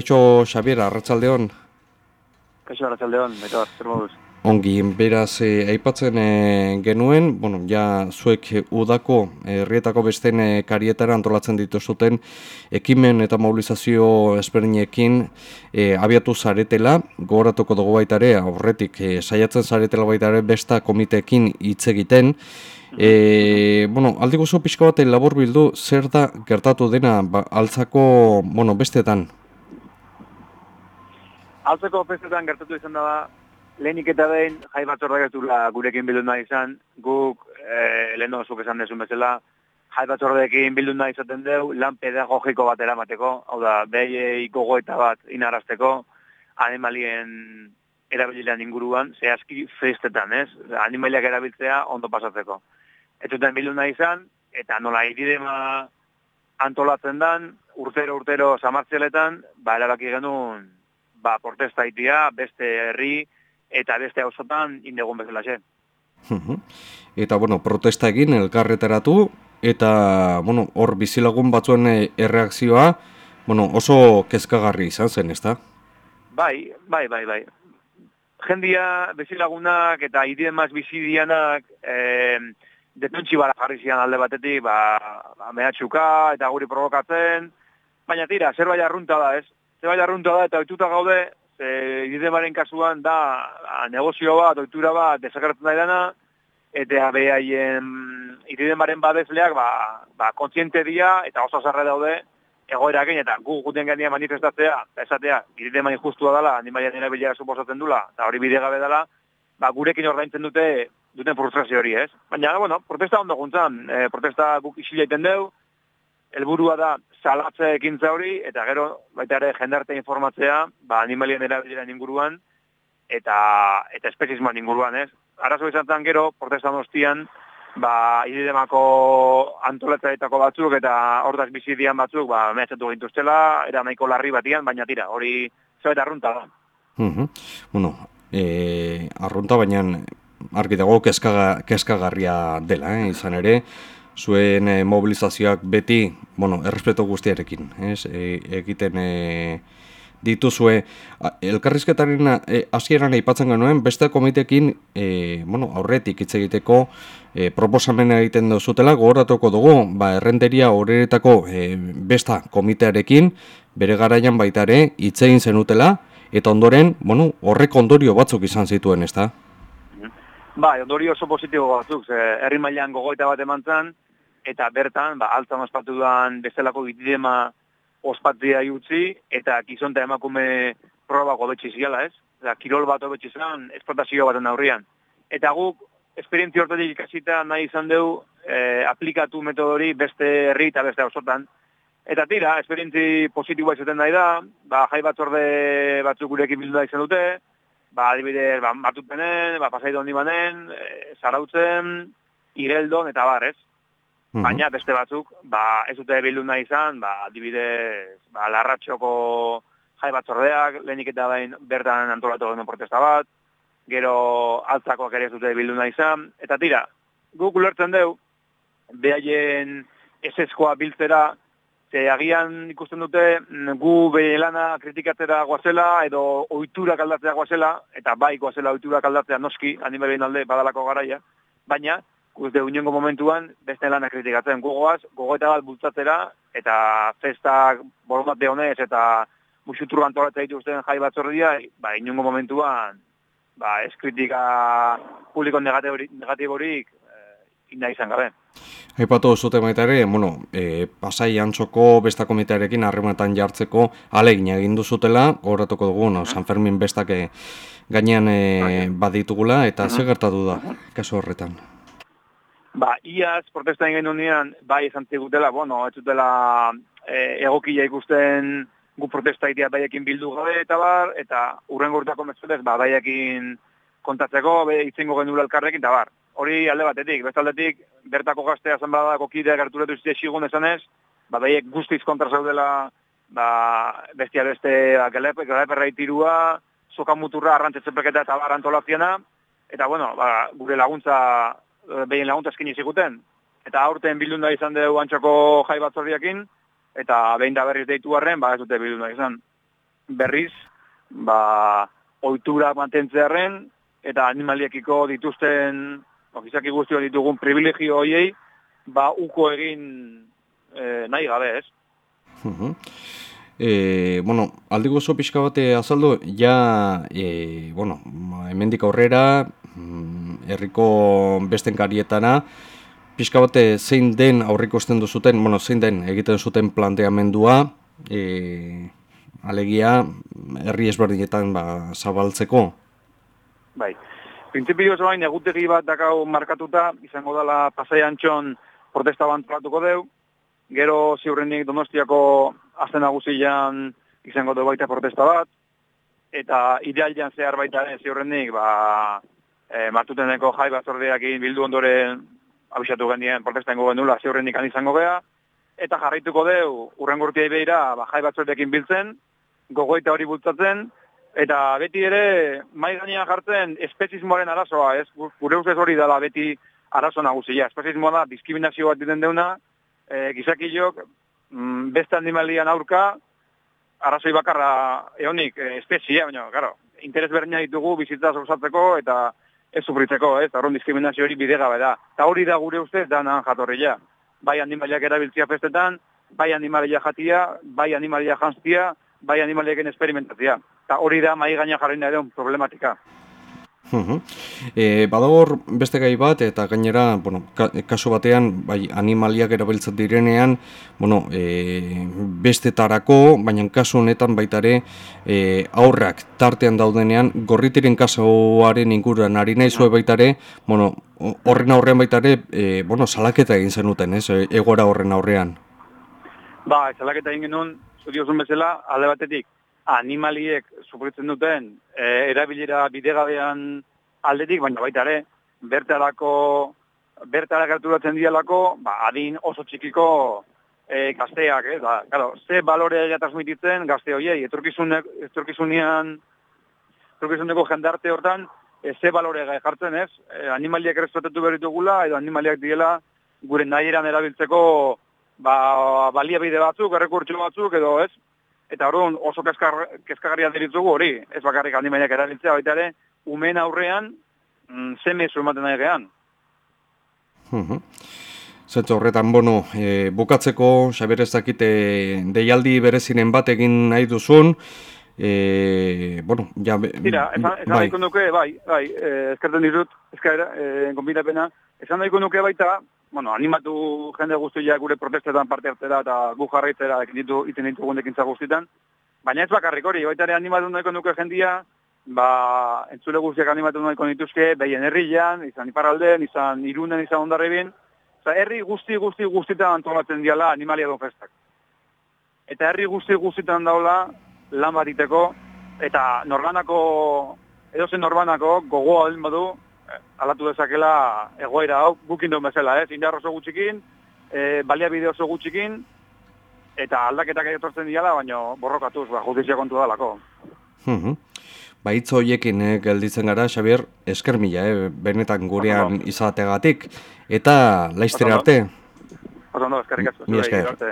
Etxo Xabier, arratsaldeon Kaixo arratsaldeon, betor, zer moduz? Ongi, beraz, eh, aipatzen eh, genuen, bueno, ja zuek udako herrietako besten eh, karietara antolatzen dituzuten ekimen eta mobilizazio ezberdinekin eh, abiatu zaretela, gogoratuko dugu baita ere, aurretik eh, saiatzen zaretela baita ere besta komiteekin hitz egiten. E, bueno, aldi guzu pixko bat labur bildu, zer da gertatu dena ba, altzako bueno, bestetan? Altzeko festetan gertatu izan da, lehenik eta behin jai batzordak ez gurekin bildu nahi izan, guk e, lehen zuk esan desun bezala, jai batzordekin bildu nahi izaten deu, lan pedagogiko bat eramateko, hau da, behiei gogoeta bat inarazteko, animalien erabililean inguruan, zehazki festetan, ez? Animaliak erabiltzea ondo pasatzeko. Ez zuten bildu nahi izan, eta nola iridema antolatzen dan, urtero urtero samartzialetan, ba, erabaki genuen ba, protesta itia, beste herri eta beste hausotan indegun bezala zen. eta, bueno, protesta egin, elkarretaratu, eta, bueno, hor bizilagun batzuen eh, erreakzioa, bueno, oso kezkagarri izan zen, ezta? Bai, bai, bai, bai. Jendia, bizilagunak eta idemaz bizidianak, eh, detuntxi bara jarri zian alde batetik, ba, ba mehatxuka eta guri provokatzen, baina tira, zerbait arrunta da, ez? Zerbait arrunta da, eta oituta gaude, ze idemaren kasuan da, negozio bat, oitura bat, desakartzen da dana, eta behaien idemaren badezleak, ba, ba, kontziente dia, eta oso zarra daude, egoera eta gu guten gania manifestatzea, eta esatea, iridema injustua dela, animalian erabilera suposatzen dula, eta hori bide gabe dela, ba, gurekin ordaintzen dute, duten frustrazio hori, ez? Baina, bueno, protesta ondo guntzan, e, protesta guk isila iten deu, helburua da salatze ekintza hori eta gero baita ere jendarte informatzea, ba animalien erabileran inguruan eta eta espeziesman inguruan, ez? Arazo izan gero protestan ostian ba idemako antolatzaetako batzuk eta hortaz bizi dian batzuk ba mehatxatu gintuztela, era nahiko larri batian, baina tira, hori zoet arrunta da. Mhm. Bueno, eh arrunta baina argi dago kezkaga, kezkagarria dela, eh, izan ere zuen e, mobilizazioak beti, bueno, errespeto guztiarekin, ez? E, egiten e, dituzue elkarrizketaren e, hasieran aipatzen genuen beste komitekin e, bueno, aurretik hitz egiteko e, proposamena egiten duzutela gogoratuko dugu ba errenderia horretako e, besta komitearekin bere garaian baita ere hitz egin zenutela eta ondoren bueno, horrek ondorio batzuk izan zituen ezta Ba, ondorio oso positibo batzuk, herri mailan gogoita bat emantzan, eta bertan, ba, altzan ospatu duan bezalako bitidema ospatzea jutzi, eta gizonta emakume proba gobetxe ziala, ez? Eta kirol bat gobetxe zian, esplotazio baten aurrian. Eta guk, esperientzi hortatik ikasita nahi izan dugu, e, aplikatu metodori beste herri eta beste osotan. Eta tira, esperientzi positiboa izaten nahi da, ba, jai batzorde batzuk gurekin bildu da izan dute, ba, adibidez, ba, batutenen, ba, pasaido hondi banen, e, zarautzen, ireldon, eta bar, ez? -hmm. Baina beste batzuk, ba, ez dute bildu nahi izan, ba, adibidez, ba, larratxoko jai batzordeak, lehenik eta bain bertan antolatu genuen protesta bat, gero altzakoak ere ez dute bildu nahi izan, eta tira, guk ulertzen deu, behaien eseskoa biltzera, ze agian ikusten dute gu behin lana kritikatzera guazela, edo ohitura aldatzea guazela, eta bai guazela ohitura aldatzea noski, animalien alde badalako garaia, baina, uste uniongo momentuan beste lana kritikatzen gogoaz, gogoeta bat bultzatzera, eta festak boromate honez, eta musutru antolatzea dituzten jai batzordia, ba, inongo momentuan, ba, ez kritika publiko negatiborik eh, inda izan gabe. Aipatu zute baita ere, bueno, e, pasai antzoko besta komitearekin harremanetan jartzeko alegin egin duzutela, horretuko dugu, no, San Fermin bestak eh, gainean e, baditugula, eta uh -huh. gertatu da, kasu horretan. Ba, iaz, protesta egin unian, bai esan zigutela, bueno, ez dutela e, egokia ikusten gu protesta itea baiekin bildu gabe eta bar, eta urren gurtako metzulez, ba, baiekin kontatzeko, be, itzingo gendu elkarrekin, eta bar. Hori alde batetik, bestaldetik, bertako gaztea zan badako kidea gerturatu izte sigun esanez, ba, baiek guztiz kontra zaudela, ba, bestia beste, ba, gelepe, geleperra itirua, soka muturra arrantzetzen peketa eta bar antolaziana, eta, bueno, ba, gure laguntza behin laguntza eskin izikuten. Eta aurten bildunda izan dugu antxoko jai batzordiakin, eta behin da berriz deitu harren, ba ez dute bildunda izan. berriz, ba, oitura mantentzearen, eta animaliekiko dituzten, ofizaki guztio ditugun privilegio hoiei, ba, uko egin e, nahi gabe, ez? E, bueno, aldiko oso pixka bate azaldu, ja, e, bueno, hemendik aurrera, mm, herriko besten karietana, pixka bate zein den aurriko esten duzuten, bueno, zein den egiten zuten planteamendua, e, alegia, herri ezberdinetan ba, zabaltzeko? Bai, prinsipio oso bain, egutegi bat dakau markatuta, izango dela pasai antxon protesta bantzulatuko deu, gero ziurrenik donostiako azten nagusian izango du baita protesta bat, eta idealian zehar baita ziurrenik, ba, e, martuteneko jai batzordeak bildu ondoren abisatu genien protesta ingo genula ziurrenik izango gea, eta jarraituko deu, urren gurtia ibeira, ba, jai batzordeekin biltzen, gogoita hori bultzatzen, eta beti ere, mai gainean jartzen, espezismoaren arazoa, ez? Gure ustez hori dela beti arazo nagusia. Espezismoa da, diskriminazio bat diten deuna, e, gizakilok, mm, beste animalian aurka, arrazoi bakarra eonik e, espezia, baina, gara, interes berdina ditugu bizitza osatzeko eta ez sufritzeko, ez, arron diskriminazio hori bidega da. Eta hori da gure ustez danan jatorria. Bai animaliak erabiltzia festetan, bai animalia jatia, bai animalia jantzia, bai animaliaken esperimentatzia. Eta hori da mai gaina jarri nahi problematika. E, badagor beste gai bat eta gainera, bueno, kasu batean bai animaliak erabiltzen direnean, bueno, e, bestetarako, baina kasu honetan baita ere e, aurrak tartean daudenean gorritiren kasuaren inguruan ari naizue baita ere, bueno, horren aurrean baita ere, e, bueno, salaketa egin zenuten, ez? E, egora horren aurrean. Ba, salaketa egin genuen, zuriozun bezala, alde batetik, animaliek sufritzen duten e, erabilera bidegabean aldetik, baina baita ere, bertarako, bertara gerturatzen dialako, ba, adin oso txikiko e, gazteak, eh? da, claro, ze balorea transmititzen gazte hoiei, etorkizunean, etorkizuneko jendarte hortan, e, ze balorea jartzen, ez? E, animaliak errespetatu berritugula, edo animaliak diela gure nahieran erabiltzeko ba, baliabide batzuk, errekurtxo batzuk, edo ez, eta orduan oso kezkagarria diritzugu hori, ez bakarrik handimainak erabiltzea, baita ere, umen aurrean, mm, zeme ematen nahi gehan. Zentzu horretan, bueno, e, bukatzeko, Xabier ez dakite, deialdi berezinen bat egin nahi duzun, e, bueno, ja... Tira, esan, esan bai. nuke, bai, bai, e, ezkerten ditut, ezkaera, e, konbinapena, esan nahiko nuke baita, bueno, animatu jende guztia gure protestetan parte hartzera eta gu jarraitzera ekin ditu iten ditugun ekintza guztietan. Baina ez bakarrik hori, baita ere animatu nahiko nuke jendia, ba, entzule guztiak animatu nahiko nituzke, behien herrian, izan iparalden, izan irunen, izan ondarribin. Osa, herri guzti guzti guztietan antolatzen diala animalia don festak. Eta herri guzti guztietan daula lan batiteko, eta norbanako, edozen norbanako, gogoa den badu, alatu dezakela egoera hau gukin duen bezala, ez? Indar oso gutxikin, e, baliabide oso gutxikin, eta aldaketak etortzen diala, baina borrokatuz, ba, justizia kontu dalako. Mm Ba, hitz horiekin eh, gelditzen gara, Xabier, esker mila, eh, benetan gurean izategatik, eta laiztera arte. Oso no, eskerrik asko.